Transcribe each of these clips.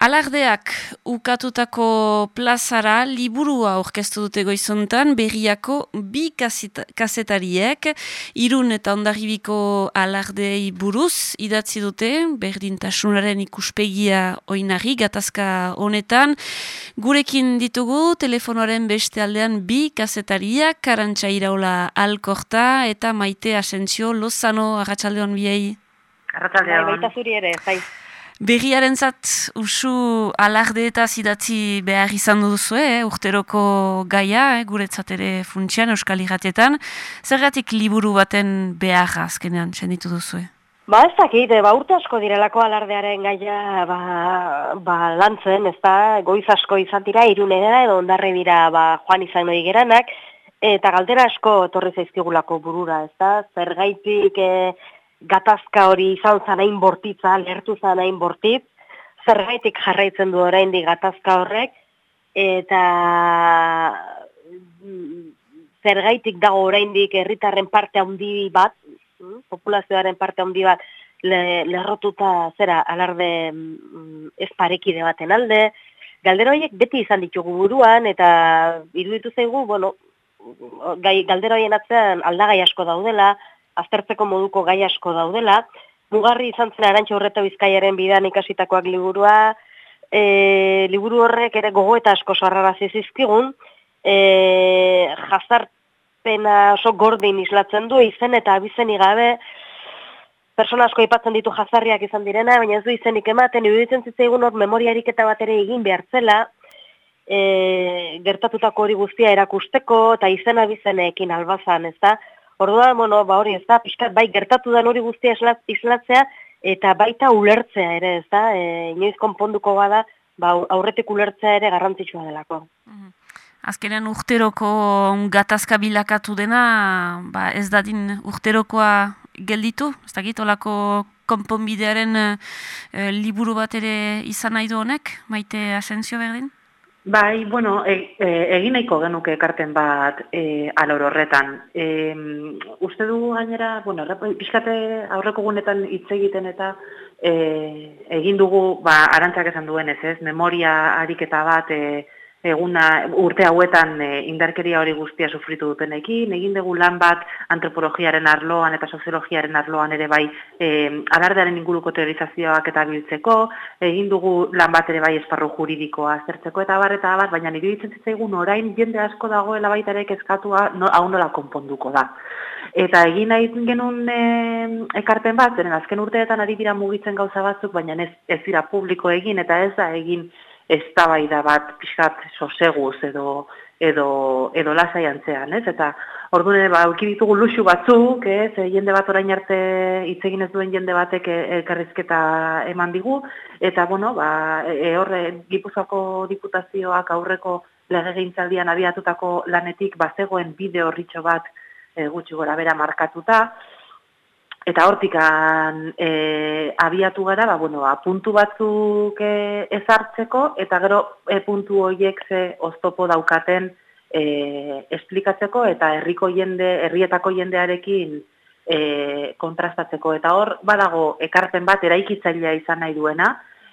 Alardeak ukatutako plazara liburua orkestu dute goizontan berriako bi kasetariek irun eta ondarribiko alardei buruz idatzi dute berdintasunaren ikuspegia oinari gatazka honetan gurekin ditugu telefonoaren beste aldean bi kasetariak karantxa iraula alkorta eta maite asentzio lozano agatxaldeon biei Arratxaldeon. Bai, baita zuri ere, bai. Berriaren zat, usu alarde eta zidatzi behar izan duzu, eh? urteroko gaia, eh? guretzat ere funtsian, euskal irratietan. Zergatik liburu baten behar azkenean, txenditu duzu? Eh? Ba, ez dakit, ba, urte asko direlako alardearen gaia ba, ba, lantzen, ez da, goiz asko izan dira, irunera edo ondarre dira ba, joan izan hori geranak, eta galdera asko torri zaizkigulako burura, ez da, zergaitik... Eh, gatazka hori izan zanain bortitza, lertu zanain bortitz, zergaitik jarraitzen du oraindik gatazka horrek, eta zergaitik dago oraindik herritarren parte handi bat, mm, populazioaren parte handi bat, lerrotuta zera alarde mm, ez parekide baten alde, galdero horiek beti izan ditugu buruan, eta iruditu zaigu, bueno, gai, galdero atzean aldagai asko daudela, aztertzeko moduko gai asko daudela. Mugarri izan zen arantxa horreta bizkaiaren bidan ikasitakoak liburua, e, liburu horrek ere gogo eta asko sarrara zizizkigun, e, jazarpena oso gordin islatzen du, izen eta abizen gabe, persona asko ipatzen ditu jazarriak izan direna, baina ez du izenik ematen, iruditzen zitzaigun hor memoriarik eta bat ere egin behartzela, e, gertatutako hori guztia erakusteko, eta izen abizenekin albazan, ez da, Orduan, bueno, ba hori, ez da, pixkat, bai, gertatu da hori guztia islatzea, eta baita ulertzea ere, ez da, e, inoiz konponduko bada, ba, aurretik ulertzea ere garrantzitsua delako. Mhm. Azkenean urteroko gatazka bilakatu dena, ba, ez dadin urterokoa gelditu, ez da olako konponbidearen e, liburu bat ere izan nahi du honek, maite asensio berdin? Bai, bueno, e, e, egin nahiko genuke ekarten bat e, alor horretan. E, uste du gainera, bueno, pixkate aurreko gunetan hitz egiten eta e, egin dugu, ba, arantzak esan duen ez ez, memoria ariketa bat, e, eguna urte hauetan e, indarkeria hori guztia sufritu dutenekin, egin dugu lan bat antropologiaren arloan eta soziologiaren arloan ere bai e, alardearen inguruko teorizazioak eta biltzeko, egin dugu lan bat ere bai esparru juridikoa zertzeko eta bar eta bar, baina nire ditzen zitzaigun orain jende asko dagoela baita ere kezkatua no, hau nola konponduko da. Eta egin nahi genuen e, ekarpen bat, zeren azken urteetan ari dira mugitzen gauza batzuk, baina ez, ez dira publiko egin eta ez da egin eztabaida bat pixkat soseguz edo edo edo lasai antzean, ez? Eta ordune ba auki ditugu luxu batzuk, ez? E, jende bat orain arte hitz egin ez duen jende batek e, elkarrizketa eman digu eta bueno, ba e, horre Gipuzkoako diputazioak aurreko legegintzaldian abiatutako lanetik bazegoen bideo horritxo bat e, gutxi gora bera markatuta, Eta hortikan e, abiatu gara, ba, bueno, ba, puntu batzuk e, ezartzeko, eta gero e, puntu horiek ze oztopo daukaten e, esplikatzeko, eta herriko jende, herrietako jendearekin e, kontrastatzeko. Eta hor, badago, ekarpen bat, eraikitzailea izan nahi duena,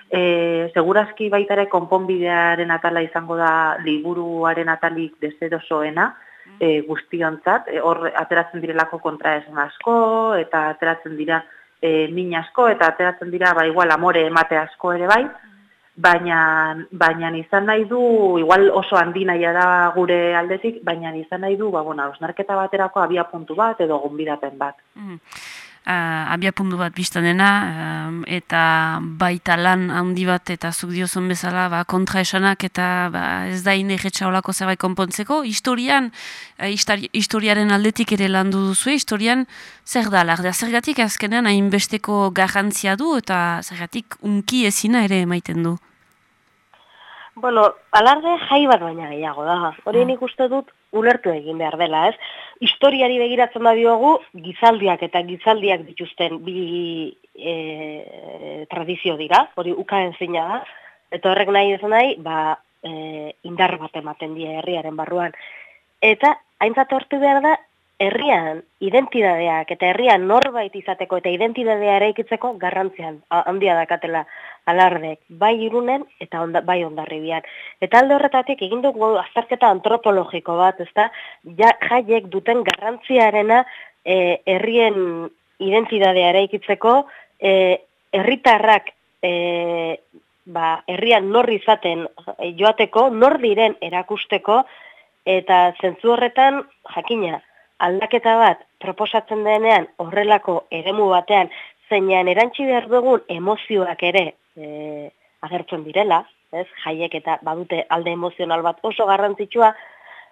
e, segurazki baitare konponbidearen atala izango da liburuaren atalik desedosoena, e, guztiontzat, e, hor ateratzen direlako kontra esan asko, eta ateratzen dira e, min asko, eta ateratzen dira, ba, igual, amore emate asko ere bai, baina, baina izan nahi du, igual oso handi nahi da gure aldetik, baina izan nahi du, ba, bona, osnarketa baterako abia puntu bat edo gombidapen bat. Mm uh, abiapundu bat biztanena eta baita lan handi bat eta zuk diozun bezala ba, kontra esanak eta ba, ez da inerretxa olako zerbait konpontzeko. Historian, uh, historiaren aldetik ere landu duzu, historian zer da lardea zergatik azkenean hainbesteko garrantzia du eta zergatik unki ezina ere emaiten du. Bueno, alarde jai bat baina gehiago da. Hori ah. nik uste dut ulertu egin behar dela, ez? Historiari begiratzen da diogu, gizaldiak eta gizaldiak dituzten bi e, tradizio dira, hori ukaen zeina da, eta horrek nahi ez nahi, ba, e, indar bat ematen die herriaren barruan. Eta, haintzat hortu behar da, herrian identidadeak eta herrian norbait izateko eta identidadea ere ikitzeko garrantzian handia dakatela alardek, bai irunen eta onda, bai ondarribian. Eta alde horretatik egin dugu azterketa antropologiko bat, ezta ja, jaiek duten garrantziarena e, herrien identidadea eraikitzeko, e, herritarrak e, ba, herrian nor izaten e, joateko, nor diren erakusteko, eta zentzu horretan, jakina, aldaketa bat proposatzen denean horrelako eremu batean zeinan erantzi behar dugun emozioak ere e, agertzen direla, ez? Jaiek eta badute alde emozional bat oso garrantzitsua,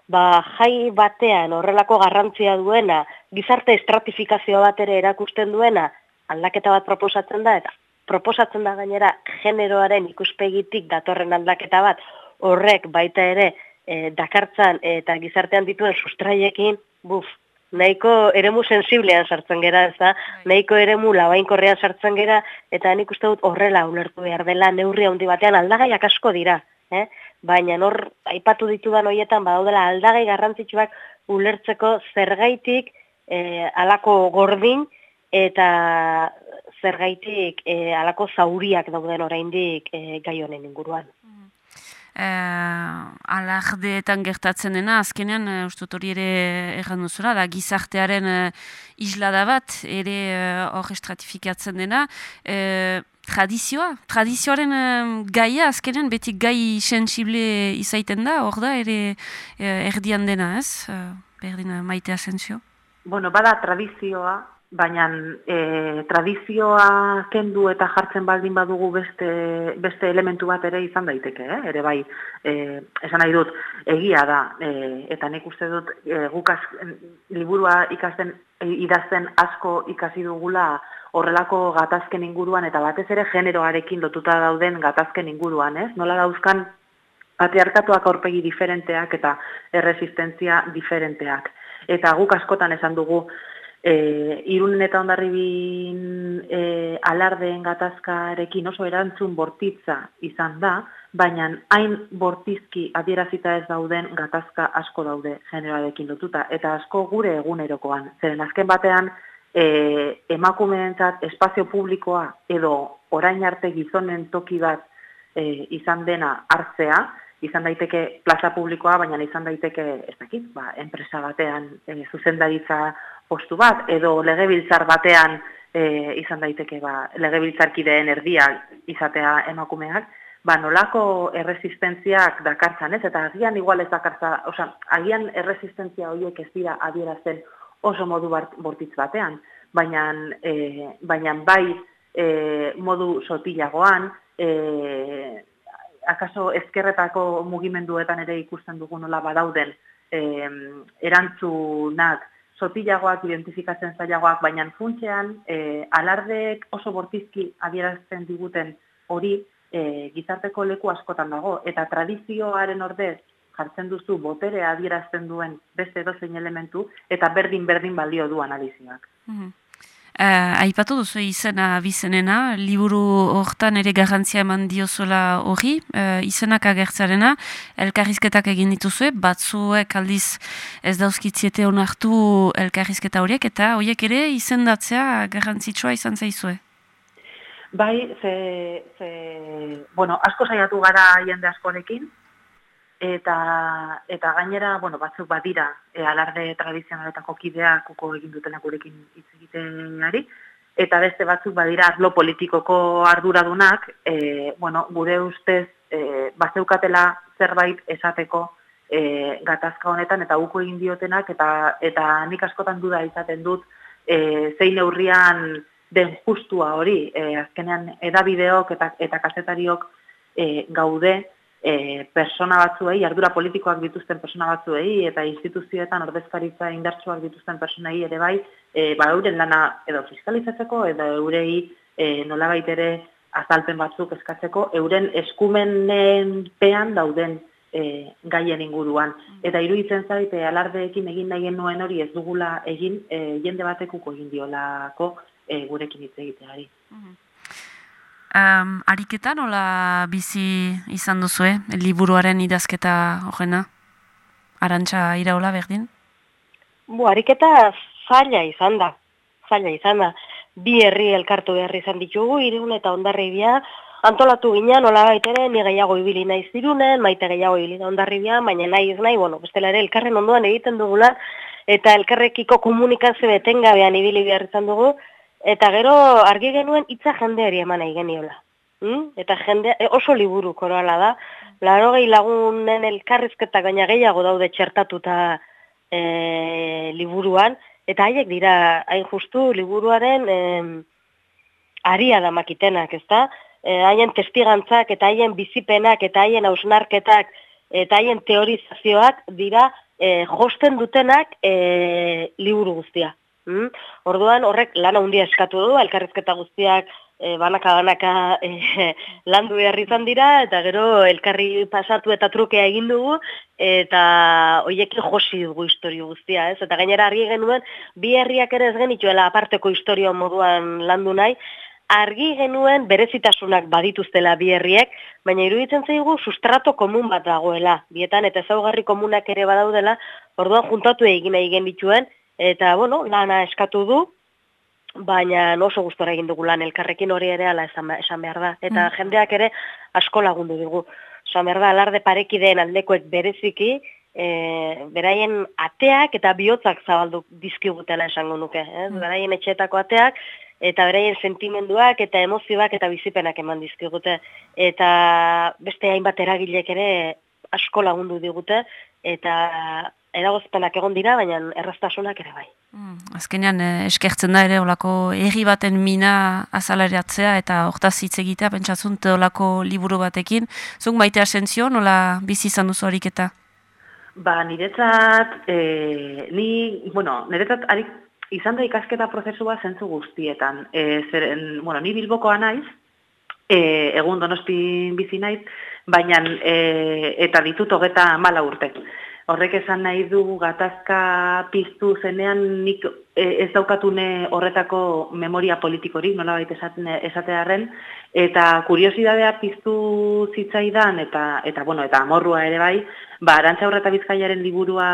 ba jai batean horrelako garrantzia duena, gizarte estratifikazio bat ere erakusten duena, aldaketa bat proposatzen da eta proposatzen da gainera generoaren ikuspegitik datorren aldaketa bat horrek baita ere e, dakartzan eta gizartean dituen sustraiekin, buf, nahiko eremu sensiblean sartzen gera, ez da, bai. nahiko eremu labainkorrean sartzen gera, eta nik uste dut horrela ulertu behar dela neurri handi batean aldagaiak asko dira. Eh? Baina hor, aipatu ditudan horietan, badaudela aldagai garrantzitsuak ulertzeko zergaitik eh, alako gordin eta zergaitik eh, alako zauriak dauden oraindik eh, gai honen inguruan eh, alardeetan gertatzen dena, azkenean, e, ustut hori ere erran duzula, da gizartearen e, islada bat, ere hor estratifikatzen dena, e, tradizioa, tradizioaren e, gaia, azkenean, beti gai sensible izaiten da, hor da, ere erdian dena, ez? E, berdin maitea zentzio? Bueno, bada tradizioa, baina e, tradizioa kendu eta jartzen baldin badugu beste, beste elementu bat ere izan daiteke, eh? ere bai, e, esan nahi dut, egia da, e, eta nik uste dut e, gukaz liburua ikasten idazten asko ikasi dugula horrelako gatazken inguruan, eta batez ere generoarekin lotuta dauden gatazken inguruan, ez? Nola dauzkan patriarkatuak aurpegi diferenteak eta erresistentzia diferenteak. Eta guk askotan esan dugu, e, irunen eta ondarribin e, alardeen gatazkarekin oso erantzun bortitza izan da, baina hain bortizki adierazita ez dauden gatazka asko daude generoarekin lotuta, eta asko gure egunerokoan. Zeren azken batean, e, emakumeentzat espazio publikoa edo orain arte gizonen toki bat e, izan dena hartzea, izan daiteke plaza publikoa, baina izan daiteke, ez dakit, ba, enpresa batean e, zuzendaritza postu bat, edo legebiltzar batean e, izan daiteke ba, legebiltzarkideen erdia izatea emakumeak, ba, nolako erresistentziak dakartzan, ez? Eta agian igual ez dakartza, oza, agian erresistentzia horiek ez dira adierazten oso modu bortitz batean, baina, e, baina bai e, modu sotilagoan, e, akaso ezkerretako mugimenduetan ere ikusten dugu nola badauden e, erantzunak sotilagoak, identifikatzen zailagoak, baina funtzean, e, alardeek oso bortizki adierazten diguten hori e, gizarteko leku askotan dago. Eta tradizioaren ordez jartzen duzu botere adierazten duen beste dozein elementu, eta berdin-berdin balio du analizioak. Mm Uh, aipatu duzu izena bizenena, liburu hortan ere garrantzia eman diozuela hori, uh, izenak agertzarena, elkarrizketak egin dituzue, batzuek aldiz ez dauzkitziete onartu elkarrizketa horiek, eta horiek ere izendatzea garrantzitsua izan zaizue. Bai, ze, ze, bueno, asko saiatu gara jende askorekin, eta eta gainera, bueno, batzuk badira, e, alarde tradizionaletako kideak uko egin dutenak gurekin hitz egiteari, eta beste batzuk badira arlo politikoko arduradunak, e, bueno, gure ustez, e, bazeukatela zerbait esateko e, gatazka honetan, eta uko egin diotenak, eta, eta nik askotan duda izaten dut, e, zein neurrian den justua hori, e, azkenean edabideok eta, eta kasetariok e, gaude, e, persona batzuei, ardura politikoak dituzten persona batzuei, eta instituzioetan ordezkaritza indartsuak dituzten personei ere bai, e, ba euren lana edo fiskalizatzeko, edo eurei e, nolabait ere azalpen batzuk eskatzeko, euren eskumenen pean dauden e, gaien inguruan. Eta iruditzen zaite alardeekin egin nahi nuen hori ez dugula egin, e, jende batekuko egin diolako e, gurekin hitz egiteari. Mm Um, ariketa nola bizi izan duzu, eh? liburuaren idazketa horrena? Arantxa iraula berdin? Bu, ariketa zaila izan da. Zaila izan da. Bi herri elkartu behar izan ditugu, irun eta ondarri bia, antolatu ginen, nola baitere, ni gehiago ibili nahi zirunen, maite gehiago ibili da ondarribian, baina nahi ez nahi, bueno, bestela ere, elkarren ondoan egiten dugula, eta elkarrekiko komunikazio etengabean ibili behar izan dugu, eta gero argi genuen hitza jendeari eman nahi geniola. Hmm? Eta jende, e, oso liburu koroala da, laro gehi lagunen elkarrizketak baina gehiago daude txertatuta e, liburuan, eta haiek dira, hain justu, liburuaren e, aria da makitenak, ez da? E, haien testigantzak eta haien bizipenak eta haien hausnarketak eta haien teorizazioak dira e, josten dutenak e, liburu guztia. Hmm? Orduan horrek lana handia eskatu du, elkarrizketa guztiak e, banaka banaka e, landu behar izan dira, eta gero elkarri pasatu eta trukea egin dugu, eta hoiekin josi dugu historio guztia, ez? Eta gainera argi genuen, bi herriak ere ez genituela aparteko historio moduan landu nahi, argi genuen berezitasunak badituztela bi herriek, baina iruditzen zaigu sustrato komun bat dagoela, bietan eta ezaugarri komunak ere badaudela, orduan juntatu egin egin dituen, eta bueno, lana eskatu du, baina oso gustora egin dugu lan elkarrekin hori ere ala esan, esan behar da. Eta mm. jendeak ere asko lagundu dugu. Esan behar da, alarde parekideen aldekoek bereziki, e, beraien ateak eta bihotzak zabaldu dizkigutela esango nuke. Eh? Mm. Beraien etxetako ateak, eta beraien sentimenduak eta emozioak eta bizipenak eman dizkigute eta beste hainbat eragilek ere asko lagundu digute eta eragozpenak egon dira, baina erraztasunak ere bai. Mm, azkenean eh, eskertzen da ere olako erri baten mina azalariatzea eta hortaz hitz egitea pentsatzunt olako liburu batekin. Zuk maite asentzio, nola bizi izan duzu harik eta? Ba, niretzat, e, ni, bueno, niretzat harik izan da ikasketa prozesua zentzu guztietan. E, zeren, bueno, ni bilbokoa naiz, e, egun donosti bizi naiz, baina e, eta ditut hogeta mala urte. Horrek esan nahi du gatazka piztu zenean nik e, ez daukatune horretako memoria politikorik, nola baita esatearen, eta kuriosidadea piztu zitzaidan, eta, eta, bueno, eta amorrua ere bai, ba, arantza horreta bizkaiaren liburua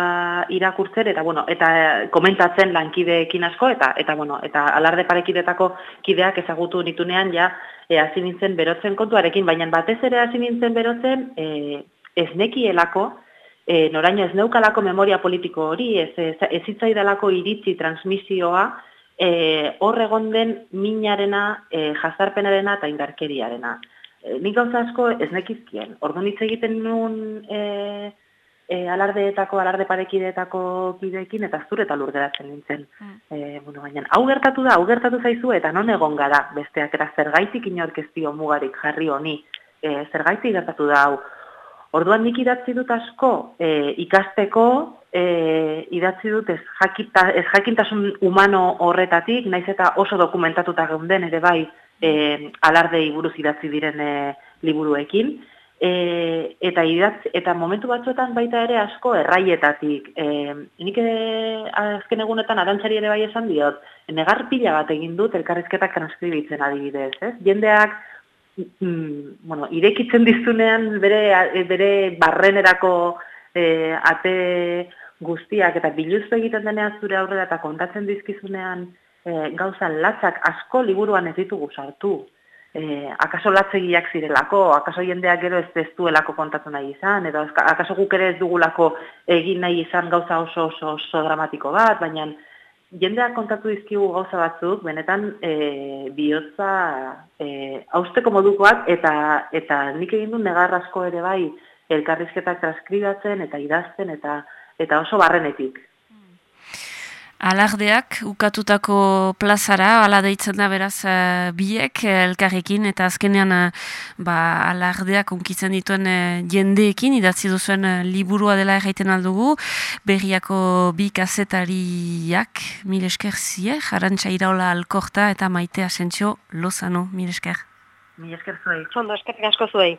irakurtzen, eta, bueno, eta komentatzen lankideekin asko, eta, eta, bueno, eta alarde parekidetako kideak ezagutu nitunean, ja, e, hasi nintzen berotzen kontuarekin, baina batez ere hasi nintzen berotzen, e, ez nekielako, e, noraino ez neukalako memoria politiko hori, ez, ez, ez itzaidalako iritzi transmisioa, e, hor egon den minarena, e, jazarpenarena eta indarkeriarena. E, nik gauza asko ez nekizkien. Ordo hitz egiten nuen e, e, alardeetako, alarde parekideetako kideekin, eta zure eta lurgeratzen nintzen. Mm. E, bueno, baina, hau gertatu da, hau gertatu zaizu, eta non egon gara, besteak era zergaitik inorkeztio mugarik jarri honi, e, zergaitik gertatu da hau, Orduan nik idatzi dut asko e, ikasteko, e, idatzi dut ez, jakita, ez jakintasun humano horretatik, naiz eta oso dokumentatuta geunden ere bai e, alardei buruz idatzi diren e, liburuekin. E, eta idatz, eta momentu batzuetan baita ere asko erraietatik. E, nik e, azken egunetan arantzari ere bai esan diot, negar pila bat egin dut elkarrizketak transkribitzen adibidez. Ez? Jendeak mm, bueno, irekitzen dizunean bere, bere barrenerako e, ate guztiak eta biluztu egiten denean zure aurrera eta kontatzen dizkizunean e, gauza latzak asko liburuan ez ditugu sartu. E, akaso latzegiak zirelako, akaso jendeak gero ez testuelako kontatu nahi izan, edo akaso guk ere ez dugulako egin nahi izan gauza oso oso, oso dramatiko bat, baina jendeak kontatu dizkigu gauza batzuk, benetan e, bihotza e, austeko modukoak, eta, eta nik egin du negar asko ere bai elkarrizketak transkribatzen eta idazten eta eta oso barrenetik alardeak ukatutako plazara, ala deitzen da beraz uh, biek uh, elkarrekin, eta azkenean uh, ba, alardeak unkitzen dituen uh, jendeekin, idatzi duzuen uh, liburua dela erraiten aldugu, berriako bi kasetariak, mil esker zier, arantxa iraola alkorta eta maitea sentzio lozano, mil esker. Mil esker zuei. Txondo, esker asko zuei.